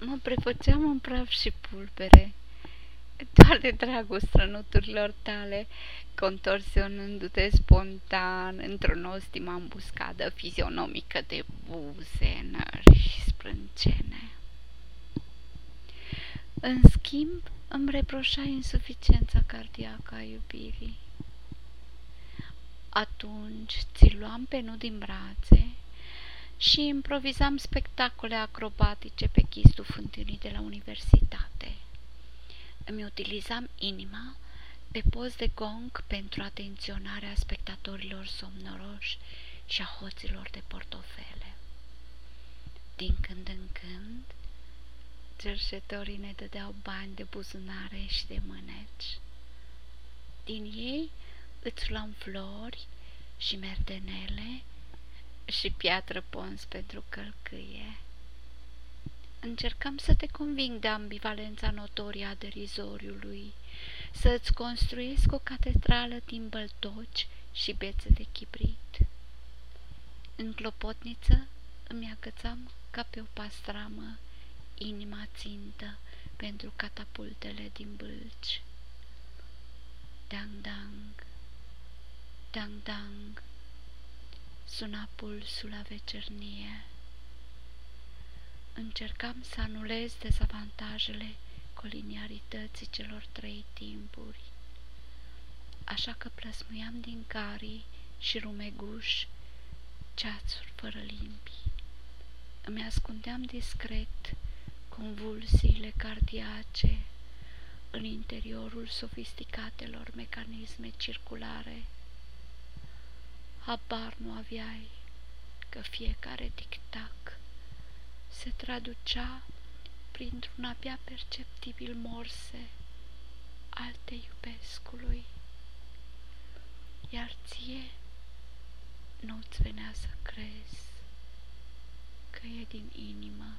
Mă prefăceam în praf și pulbere, doar de dragul strănuturilor tale, contorsionându-te spontan într-o nostimă ambuscadă fizionomică de buze, nări și sprâncene. În schimb, îmi reproșai insuficiența cardiacă a iubirii. Atunci ți luam pe nu din brațe și improvizam spectacole acrobatice pe chistul fântânii de la universitate. Îmi utilizam inima pe post de gong pentru atenționarea spectatorilor somnoroși și a hoților de portofele. Din când în când, cercetorii ne dădeau bani de buzunare și de mâneci. Din ei îți luam flori și merdenele și piatră pons pentru călcâie. Încercam să te conving de ambivalența notorie a derizoriului, să-ți construiesc o catedrală din băltoci și bețe de chibrit. În clopotniță îmi agățam ca pe o pastramă inima țintă pentru catapultele din bâlci. Dang-dang, dang-dang, suna pulsul la vecernie. Încercam să anulez dezavantajele coliniarității celor trei timpuri, așa că plăsmuiam din carii și rumeguși ceațuri fără limbi. Îmi ascundeam discret convulsiile cardiace în interiorul sofisticatelor mecanisme circulare. Habar nu aveai că fiecare tic-tac se traducea printr-un abia perceptibil morse al te iubescului, iar ție nu-ți venea să crezi că e din inimă.